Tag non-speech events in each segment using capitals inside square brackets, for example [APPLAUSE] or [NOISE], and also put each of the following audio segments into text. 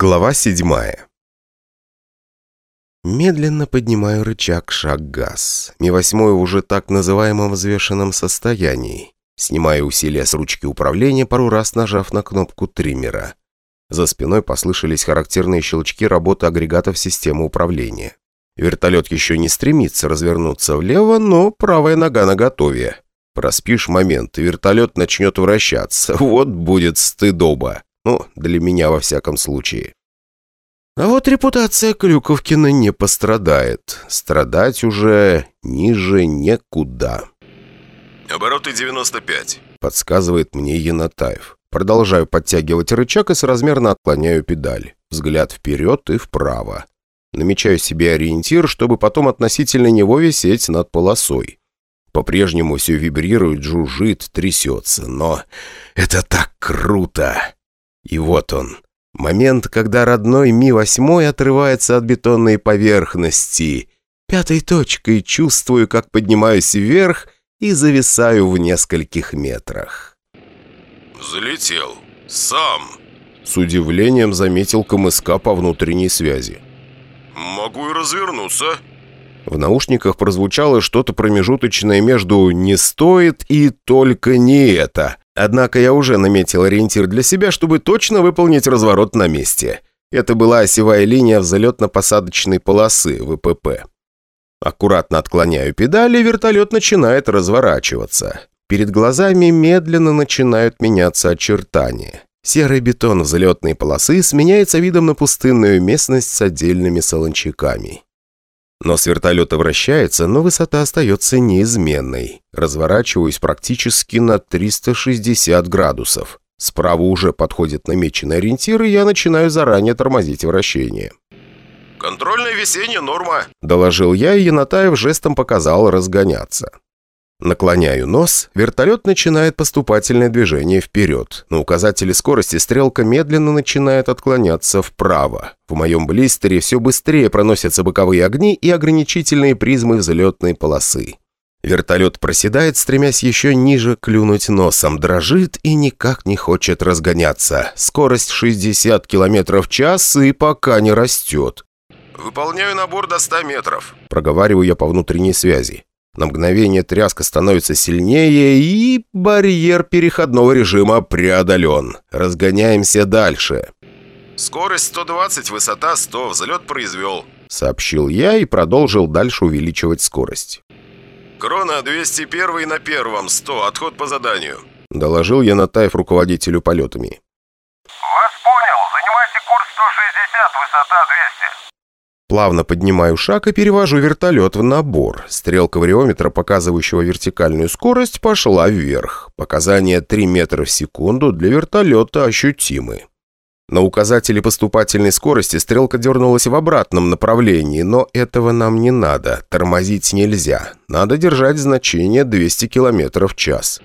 Глава седьмая Медленно поднимаю рычаг шаг-газ. Ми-8 уже так называемом взвешенном состоянии. Снимаю усилия с ручки управления, пару раз нажав на кнопку триммера. За спиной послышались характерные щелчки работы агрегатов системы управления. Вертолет еще не стремится развернуться влево, но правая нога наготове. Проспишь момент, и вертолет начнет вращаться. Вот будет стыдоба. Ну, для меня во всяком случае. А вот репутация Клюковкина не пострадает. Страдать уже ниже некуда. «Обороты 95», — подсказывает мне Янатаев. Продолжаю подтягивать рычаг и соразмерно отклоняю педаль. Взгляд вперед и вправо. Намечаю себе ориентир, чтобы потом относительно него висеть над полосой. По-прежнему все вибрирует, жужжит, трясется. Но это так круто! И вот он. Момент, когда родной Ми-8 отрывается от бетонной поверхности. Пятой точкой чувствую, как поднимаюсь вверх и зависаю в нескольких метрах. «Залетел. Сам!» С удивлением заметил КМСК по внутренней связи. «Могу и развернуться». В наушниках прозвучало что-то промежуточное между «не стоит» и «только не это». Однако я уже наметил ориентир для себя, чтобы точно выполнить разворот на месте. Это была осевая линия взлетно-посадочной полосы ВПП. Аккуратно отклоняю педали, вертолет начинает разворачиваться. Перед глазами медленно начинают меняться очертания. Серый бетон взлетной полосы сменяется видом на пустынную местность с отдельными солончаками. Нос вертолета вращается, но высота остается неизменной. Разворачиваюсь практически на 360 градусов. Справа уже подходит намеченный ориентир, и я начинаю заранее тормозить вращение. «Контрольное весеннее норма», – доложил я, и Янатаев жестом показал разгоняться. Наклоняю нос, вертолет начинает поступательное движение вперед. На указателе скорости стрелка медленно начинает отклоняться вправо. В моем блистере все быстрее проносятся боковые огни и ограничительные призмы взлетной полосы. Вертолет проседает, стремясь еще ниже клюнуть носом, дрожит и никак не хочет разгоняться. Скорость 60 км в час и пока не растет. «Выполняю набор до 100 метров», – проговариваю я по внутренней связи. На мгновение тряска становится сильнее, и барьер переходного режима преодолен. Разгоняемся дальше. «Скорость 120, высота 100, взлет произвел», — сообщил я и продолжил дальше увеличивать скорость. «Крона 201 на первом, 100, отход по заданию», — доложил я Натаев руководителю полетами. «Вас понял. Занимайте курс 160, высота 200». Плавно поднимаю шаг и перевожу вертолет в набор. Стрелка вариометра, показывающего вертикальную скорость, пошла вверх. Показания 3 метра в секунду для вертолета ощутимы. На указателе поступательной скорости стрелка дернулась в обратном направлении, но этого нам не надо. Тормозить нельзя. Надо держать значение 200 км в час.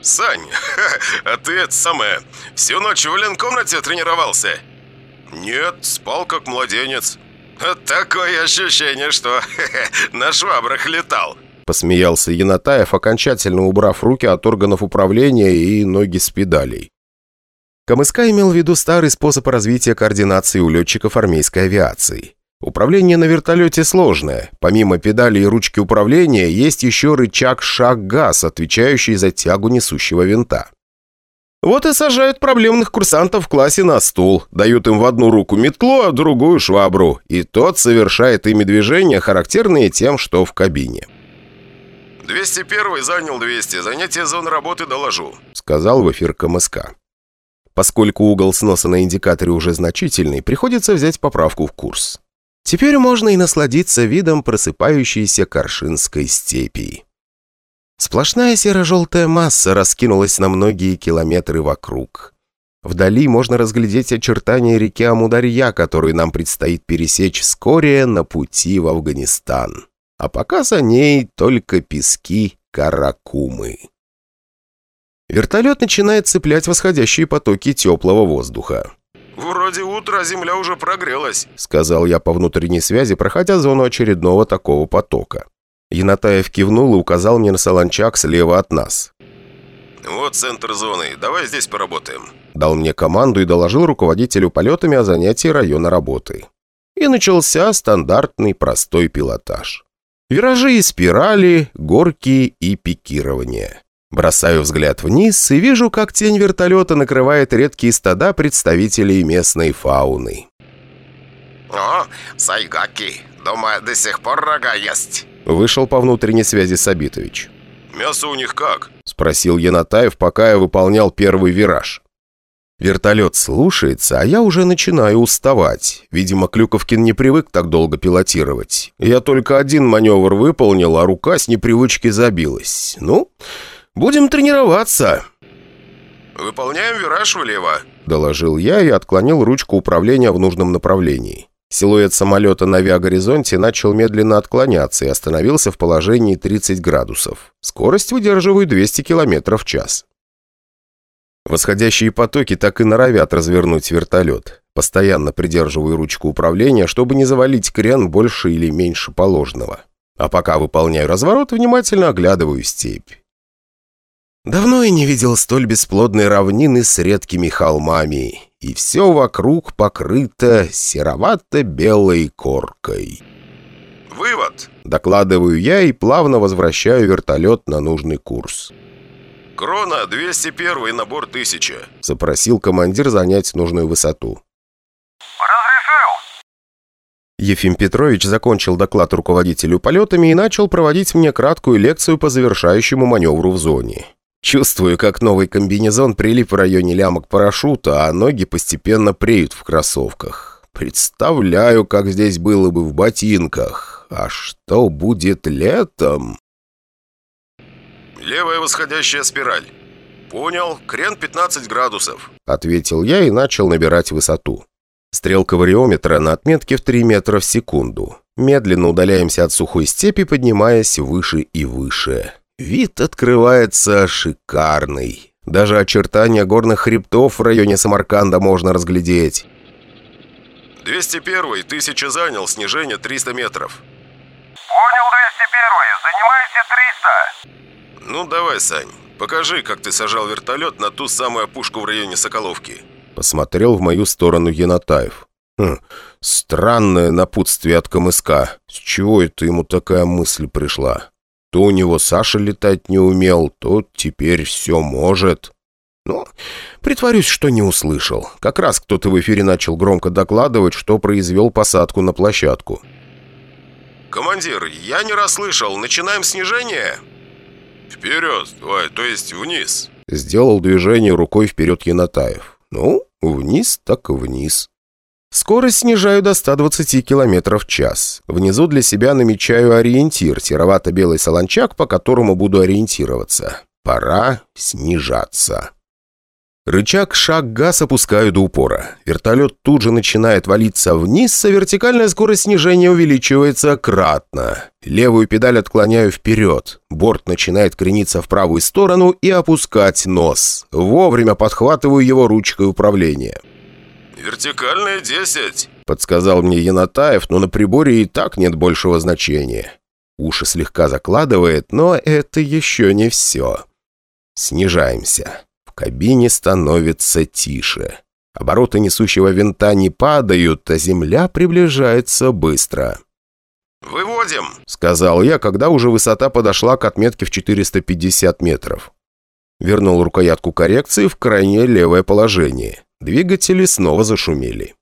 «Сань, [LAUGHS] а ты это самое, всю ночь в ленкомнате тренировался?» «Нет, спал как младенец». «Такое ощущение, что [LAUGHS] на швабрах летал». Посмеялся Янатаев, окончательно убрав руки от органов управления и ноги с педалей. КМСК имел в виду старый способ развития координации у летчиков армейской авиации. Управление на вертолете сложное. Помимо педали и ручки управления, есть еще рычаг шаг-газ, отвечающий за тягу несущего винта. Вот и сажают проблемных курсантов в классе на стул, дают им в одну руку метлу, а в другую швабру, и тот совершает ими движения, характерные тем, что в кабине. 201 занял 200, занятие зоны работы доложу», — сказал в эфир КМСК. Поскольку угол сноса на индикаторе уже значительный, приходится взять поправку в курс. Теперь можно и насладиться видом просыпающейся Коршинской степи. Сплошная серо-желтая масса раскинулась на многие километры вокруг. Вдали можно разглядеть очертания реки Амударья, которую нам предстоит пересечь вскоре на пути в Афганистан. А пока за ней только пески Каракумы. Вертолет начинает цеплять восходящие потоки теплого воздуха. «Вроде утро, а земля уже прогрелась», — сказал я по внутренней связи, проходя зону очередного такого потока. Янатаев кивнул и указал мне на солончак слева от нас. «Вот центр зоны. Давай здесь поработаем». дал мне команду и доложил руководителю полетами о занятии района работы. И начался стандартный простой пилотаж. Виражи и спирали, горки и пикирование. Бросаю взгляд вниз и вижу, как тень вертолета накрывает редкие стада представителей местной фауны. О, сайгаки. Думаю, до сих пор рога есть. Вышел по внутренней связи Сабитович. Мясо у них как? Спросил Янатаев, пока я выполнял первый вираж. Вертолет слушается, а я уже начинаю уставать. Видимо, Клюковкин не привык так долго пилотировать. Я только один маневр выполнил, а рука с непривычки забилась. Ну, будем тренироваться. Выполняем вираж влево. Доложил я и отклонил ручку управления в нужном направлении. Силуэт самолета на авиагоризонте начал медленно отклоняться и остановился в положении 30 градусов. Скорость выдерживаю 200 км в час. Восходящие потоки так и норовят развернуть вертолет. Постоянно придерживаю ручку управления, чтобы не завалить крен больше или меньше положенного. А пока выполняю разворот, внимательно оглядываю степь. Давно я не видел столь бесплодной равнины с редкими холмами, и все вокруг покрыто серовато-белой коркой. Вывод. Докладываю я и плавно возвращаю вертолет на нужный курс. Крона 201 набор 1000. Запросил командир занять нужную высоту. Разрешил. Ефим Петрович закончил доклад руководителю полетами и начал проводить мне краткую лекцию по завершающему маневру в зоне. Чувствую, как новый комбинезон прилип в районе лямок парашюта, а ноги постепенно преют в кроссовках. Представляю, как здесь было бы в ботинках. А что будет летом? Левая восходящая спираль. Понял. Крен 15 градусов. Ответил я и начал набирать высоту. Стрелка вариометра на отметке в 3 метра в секунду. Медленно удаляемся от сухой степи, поднимаясь выше и выше. Вид открывается шикарный. Даже очертания горных хребтов в районе Самарканда можно разглядеть. 201 тысяча занял, снижение 300 метров. Понял, 201. Занимайте 300. Ну давай, Сань, покажи, как ты сажал вертолет на ту самую опушку в районе Соколовки. Посмотрел в мою сторону Янатаев. Хм, странное напутствие от КМСК. С чего это ему такая мысль пришла? То у него Саша летать не умел, то теперь все может. Ну, притворюсь, что не услышал. Как раз кто-то в эфире начал громко докладывать, что произвел посадку на площадку. Командир, я не расслышал. Начинаем снижение? Вперед, ой, то есть вниз. Сделал движение рукой вперед Янатаев. Ну, вниз так вниз. Скорость снижаю до 120 км в час. Внизу для себя намечаю ориентир, серовато-белый солончак, по которому буду ориентироваться. Пора снижаться. Рычаг шаг-газ опускаю до упора. Вертолет тут же начинает валиться вниз, а вертикальная скорость снижения увеличивается кратно. Левую педаль отклоняю вперед. Борт начинает крениться в правую сторону и опускать нос. Вовремя подхватываю его ручкой управления. Вертикальная 10. Подсказал мне Янатаев, но на приборе и так нет большего значения. Уши слегка закладывает, но это еще не все. Снижаемся. В кабине становится тише. Обороты несущего винта не падают, а земля приближается быстро. Выводим. Сказал я, когда уже высота подошла к отметке в 450 метров. Вернул рукоятку коррекции в крайнее левое положение. Двигатели снова зашумели.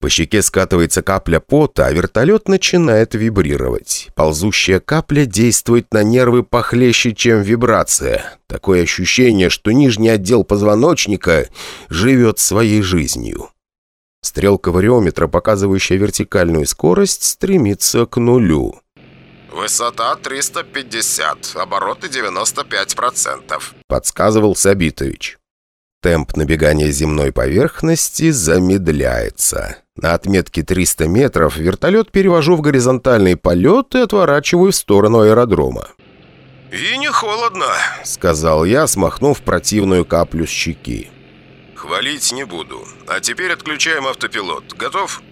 По щеке скатывается капля пота, а вертолет начинает вибрировать. Ползущая капля действует на нервы похлеще, чем вибрация. Такое ощущение, что нижний отдел позвоночника живет своей жизнью. Стрелка вариометра, показывающая вертикальную скорость, стремится к нулю. Высота 350, обороты 95%. Подсказывал Сабитович. Темп набегания земной поверхности замедляется. На отметке 300 метров вертолет перевожу в горизонтальный полет и отворачиваю в сторону аэродрома. И не холодно. Сказал я, смахнув противную каплю с щеки. Хвалить не буду. А теперь отключаем автопилот. Готов?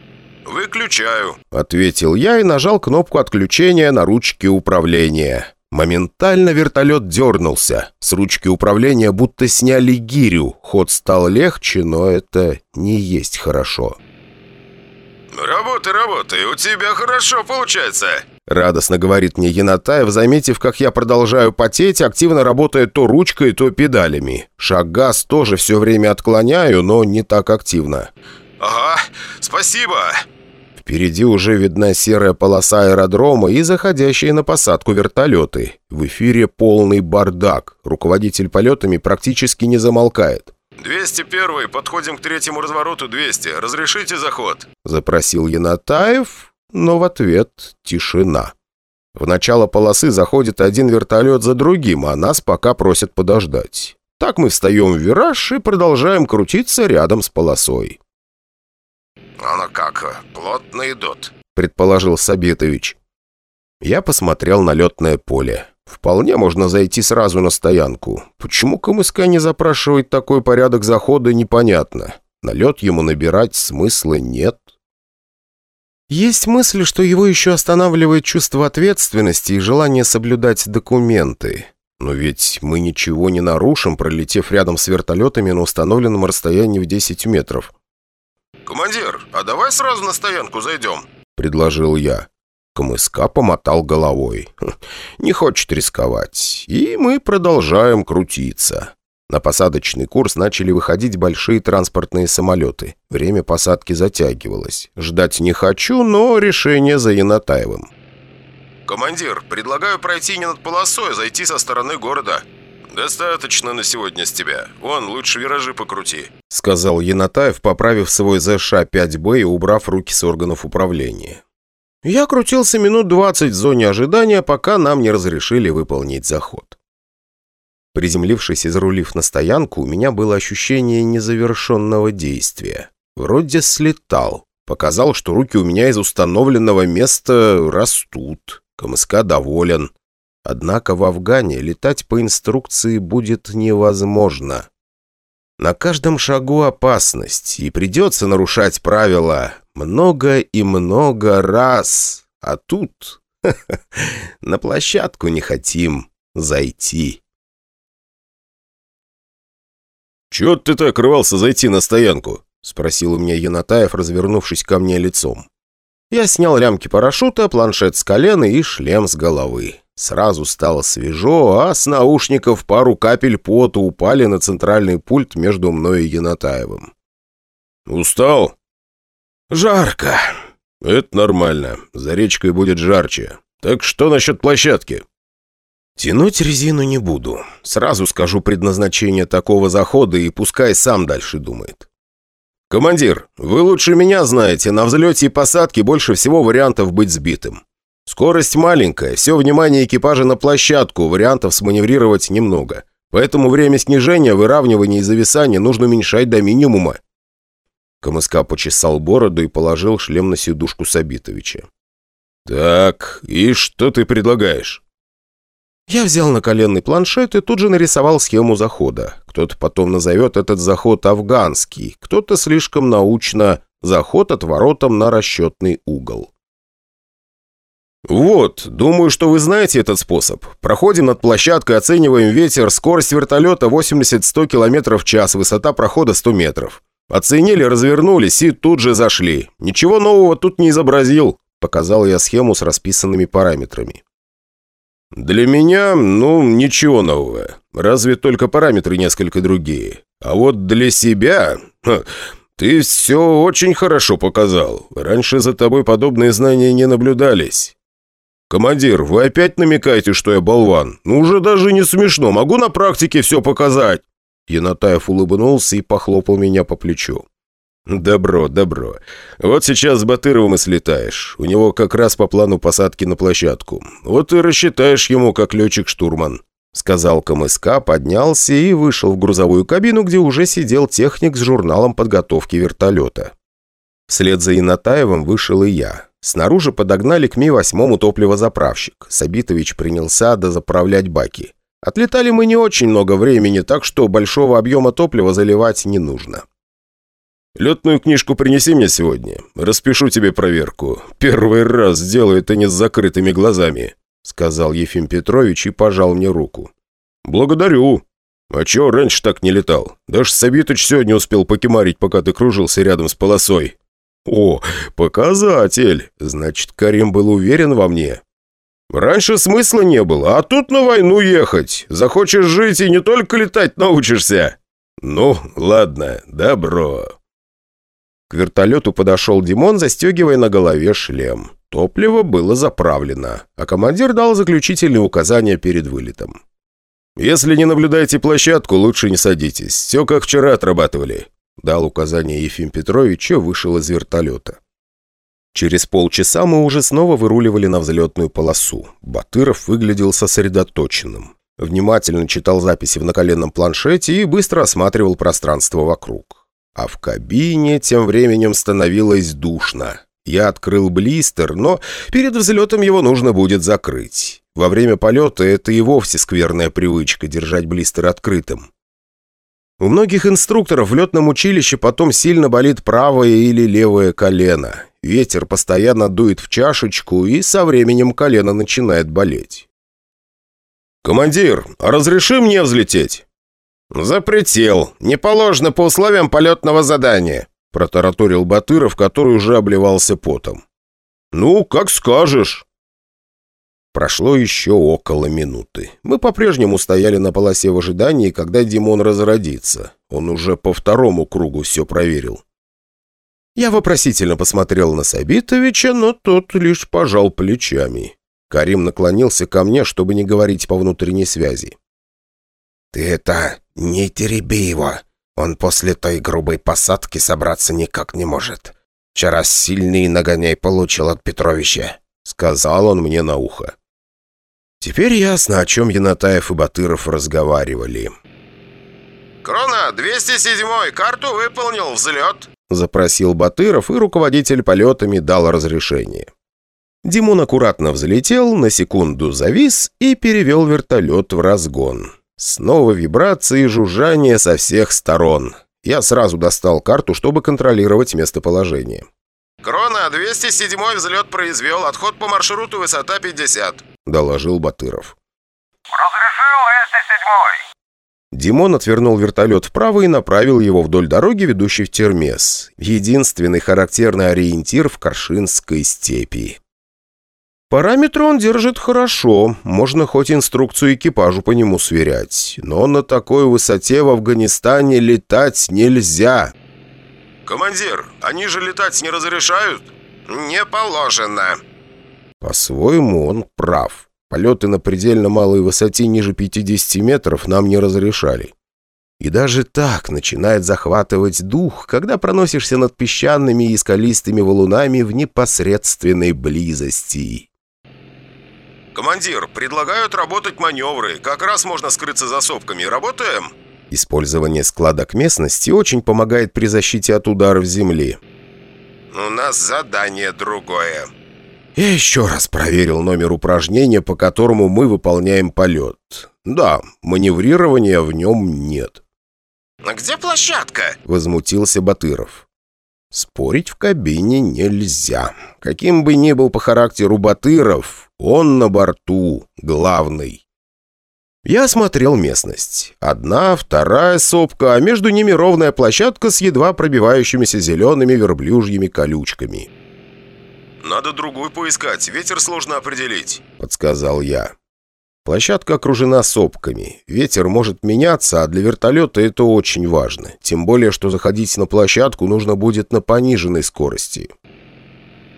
Выключаю. Ответил я и нажал кнопку отключения на ручке управления. Моментально вертолет дернулся. С ручки управления будто сняли гирю. Ход стал легче, но это не есть хорошо. «Работай, работай, у тебя хорошо получается!» Радостно говорит мне Янатаев, заметив, как я продолжаю потеть, активно работая то ручкой, то педалями. Шаг-газ тоже все время отклоняю, но не так активно. «Ага, спасибо!» Впереди уже видна серая полоса аэродрома и заходящие на посадку вертолеты. В эфире полный бардак. Руководитель полетами практически не замолкает. «201 подходим к третьему развороту 200. Разрешите заход?» Запросил Янатаев, но в ответ тишина. В начало полосы заходит один вертолет за другим, а нас пока просят подождать. Так мы встаем в вираж и продолжаем крутиться рядом с полосой. «Оно как, плотно идут», — предположил Сабитович. Я посмотрел на летное поле. Вполне можно зайти сразу на стоянку. Почему КМСК не запрашивает такой порядок захода, непонятно. На лед ему набирать смысла нет. Есть мысль, что его еще останавливает чувство ответственности и желание соблюдать документы. Но ведь мы ничего не нарушим, пролетев рядом с вертолетами на установленном расстоянии в 10 метров. «Командир, а давай сразу на стоянку зайдем?» – предложил я. КМСК помотал головой. Хм, не хочет рисковать. И мы продолжаем крутиться. На посадочный курс начали выходить большие транспортные самолеты. Время посадки затягивалось. Ждать не хочу, но решение за Янатаевым. «Командир, предлагаю пройти не над полосой, а зайти со стороны города. «Достаточно на сегодня с тебя. Вон, лучше виражи покрути», — сказал Янатаев, поправив свой ЗШ-5Б и убрав руки с органов управления. Я крутился минут двадцать в зоне ожидания, пока нам не разрешили выполнить заход. Приземлившись и зарулив на стоянку, у меня было ощущение незавершенного действия. Вроде слетал. Показал, что руки у меня из установленного места растут. КМСК доволен. Однако в Афгане летать по инструкции будет невозможно. На каждом шагу опасность, и придется нарушать правила много и много раз. А тут [LAUGHS] на площадку не хотим зайти. «Чего ты так рвался зайти на стоянку?» — спросил у меня Янатаев, развернувшись ко мне лицом. Я снял лямки парашюта, планшет с колена и шлем с головы. Сразу стало свежо, а с наушников пару капель пота упали на центральный пульт между мной и Янатаевым. «Устал?» «Жарко». «Это нормально. За речкой будет жарче. Так что насчет площадки?» «Тянуть резину не буду. Сразу скажу предназначение такого захода и пускай сам дальше думает». «Командир, вы лучше меня знаете, на взлете и посадке больше всего вариантов быть сбитым. Скорость маленькая, все внимание экипажа на площадку, вариантов сманеврировать немного. Поэтому время снижения, выравнивания и зависания нужно уменьшать до минимума. КМСК почесал бороду и положил шлем на сидушку Сабитовича. «Так, и что ты предлагаешь?» Я взял на коленный планшет и тут же нарисовал схему захода. Кто-то потом назовет этот заход афганский, кто-то слишком научно «заход отворотом на расчетный угол». «Вот, думаю, что вы знаете этот способ. Проходим над площадкой, оцениваем ветер, скорость вертолета 80-100 км в час, высота прохода 100 метров. Оценили, развернулись и тут же зашли. Ничего нового тут не изобразил», – показал я схему с расписанными параметрами. «Для меня, ну, ничего нового. Разве только параметры несколько другие. А вот для себя... Ты все очень хорошо показал. Раньше за тобой подобные знания не наблюдались». «Командир, вы опять намекаете, что я болван? Ну уже даже не смешно, могу на практике все показать!» Янатаев улыбнулся и похлопал меня по плечу. «Добро, добро. Вот сейчас с Батыровым и слетаешь. У него как раз по плану посадки на площадку. Вот и рассчитаешь ему, как летчик-штурман», — сказал КМСК, поднялся и вышел в грузовую кабину, где уже сидел техник с журналом подготовки вертолета. Вслед за Янатаевым вышел и я. Снаружи подогнали к Ми-8 топливозаправщик. Сабитович принялся дозаправлять баки. Отлетали мы не очень много времени, так что большого объема топлива заливать не нужно. «Летную книжку принеси мне сегодня. Распишу тебе проверку. Первый раз сделаю это не с закрытыми глазами», — сказал Ефим Петрович и пожал мне руку. «Благодарю. А чего раньше так не летал? Даже Сабитыч сегодня успел покемарить, пока ты кружился рядом с полосой». «О, показатель! Значит, Карим был уверен во мне». «Раньше смысла не было, а тут на войну ехать. Захочешь жить и не только летать научишься». «Ну, ладно, добро». К вертолету подошел Димон, застегивая на голове шлем. Топливо было заправлено, а командир дал заключительные указания перед вылетом. «Если не наблюдаете площадку, лучше не садитесь. Все как вчера отрабатывали», — дал указание Ефим Петрович и вышел из вертолета. Через полчаса мы уже снова выруливали на взлетную полосу. Батыров выглядел сосредоточенным. Внимательно читал записи в наколенном планшете и быстро осматривал пространство вокруг. А в кабине тем временем становилось душно. Я открыл блистер, но перед взлетом его нужно будет закрыть. Во время полета это и вовсе скверная привычка держать блистер открытым. У многих инструкторов в летном училище потом сильно болит правое или левое колено. Ветер постоянно дует в чашечку, и со временем колено начинает болеть. «Командир, разреши мне взлететь?» «Запретил. Не положено по условиям полетного задания», протараторил Батыров, который уже обливался потом. «Ну, как скажешь». Прошло еще около минуты. Мы по-прежнему стояли на полосе в ожидании, когда Димон разродится. Он уже по второму кругу все проверил. Я вопросительно посмотрел на Сабитовича, но тот лишь пожал плечами. Карим наклонился ко мне, чтобы не говорить по внутренней связи. «Ты это, не тереби его. Он после той грубой посадки собраться никак не может. Вчера сильный нагоняй получил от Петровича», — сказал он мне на ухо. Теперь ясно, о чем Янатаев и Батыров разговаривали. «Крона, 207-й, карту выполнил, взлет!» Запросил Батыров, и руководитель полетами дал разрешение. Димон аккуратно взлетел, на секунду завис и перевел вертолет в разгон. Снова вибрации и жужжание со всех сторон. Я сразу достал карту, чтобы контролировать местоположение. «Крона, 207-й взлет произвел, отход по маршруту высота 50», — доложил Батыров. Разрешил 207-й. Димон отвернул вертолет вправо и направил его вдоль дороги, ведущей в Термес. Единственный характерный ориентир в Коршинской степи. Параметры он держит хорошо, можно хоть инструкцию экипажу по нему сверять. Но на такой высоте в Афганистане летать нельзя. «Командир, они же летать не разрешают?» «Не положено». По-своему он прав. Полеты на предельно малой высоте ниже 50 метров нам не разрешали. И даже так начинает захватывать дух, когда проносишься над песчаными и скалистыми валунами в непосредственной близости. «Командир, предлагают работать маневры. Как раз можно скрыться за сопками. Работаем?» Использование складок местности очень помогает при защите от ударов земли. «У нас задание другое», я еще раз проверил номер упражнения, по которому мы выполняем полет. Да, маневрирования в нем нет. «А где площадка?» – возмутился Батыров. Спорить в кабине нельзя. Каким бы ни был по характеру Батыров, он на борту главный. Я осмотрел местность. Одна, вторая сопка, а между ними ровная площадка с едва пробивающимися зелеными верблюжьими колючками. «Надо другую поискать, ветер сложно определить», — подсказал я. Площадка окружена сопками. Ветер может меняться, а для вертолета это очень важно. Тем более, что заходить на площадку нужно будет на пониженной скорости.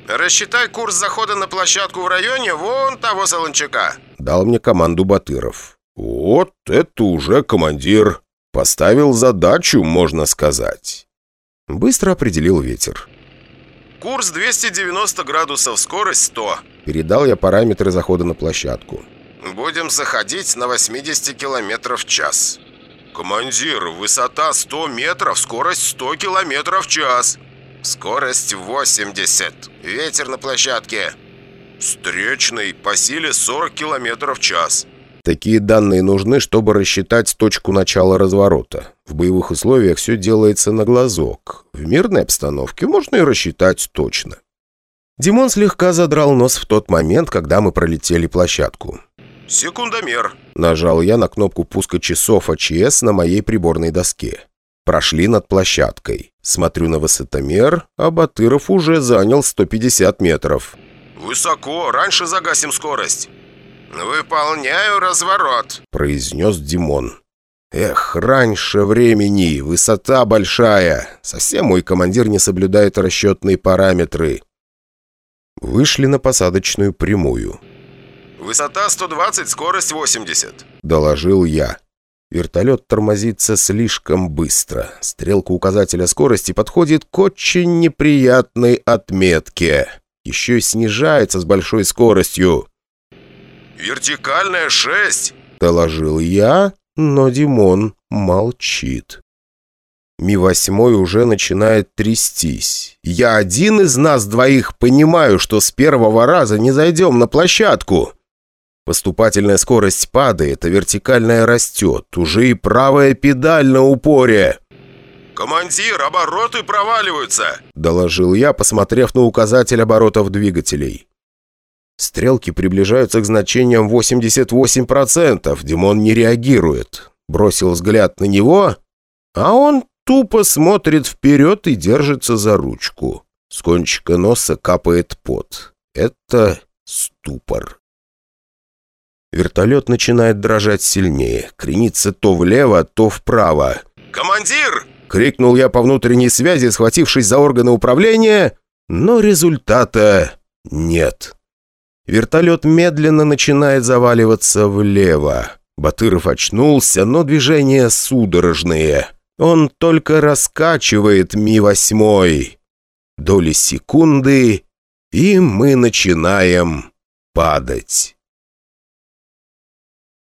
«Рассчитай курс захода на площадку в районе вон того солончака», — дал мне команду Батыров. «Вот это уже командир. Поставил задачу, можно сказать». Быстро определил ветер. Курс 290 градусов, скорость 100. Передал я параметры захода на площадку. Будем заходить на 80 километров в час. Командир, высота 100 метров, скорость 100 километров в час. Скорость 80. Ветер на площадке. Встречный, по силе 40 километров в час. Такие данные нужны, чтобы рассчитать точку начала разворота. В боевых условиях все делается на глазок. В мирной обстановке можно и рассчитать точно. Димон слегка задрал нос в тот момент, когда мы пролетели площадку. «Секундомер». Нажал я на кнопку пуска часов АЧС на моей приборной доске. Прошли над площадкой. Смотрю на высотомер, а Батыров уже занял 150 метров. «Высоко, раньше загасим скорость». «Выполняю разворот», — произнес Димон. «Эх, раньше времени, высота большая. Совсем мой командир не соблюдает расчетные параметры». Вышли на посадочную прямую. «Высота 120, скорость 80», — доложил я. Вертолет тормозится слишком быстро. Стрелка указателя скорости подходит к очень неприятной отметке. Еще и снижается с большой скоростью. «Вертикальная 6», — доложил я, но Димон молчит. Ми-8 уже начинает трястись. Я один из нас двоих понимаю, что с первого раза не зайдем на площадку. Поступательная скорость падает, а вертикальная растет. Уже и правая педаль на упоре. «Командир, обороты проваливаются!» – доложил я, посмотрев на указатель оборотов двигателей. Стрелки приближаются к значениям 88%. Димон не реагирует. Бросил взгляд на него, а он тупо смотрит вперед и держится за ручку. С кончика носа капает пот. Это ступор. Вертолет начинает дрожать сильнее, кренится то влево, то вправо. «Командир!» — крикнул я по внутренней связи, схватившись за органы управления, но результата нет. Вертолет медленно начинает заваливаться влево. Батыров очнулся, но движения судорожные. Он только раскачивает Ми-8. Доли секунды, и мы начинаем падать.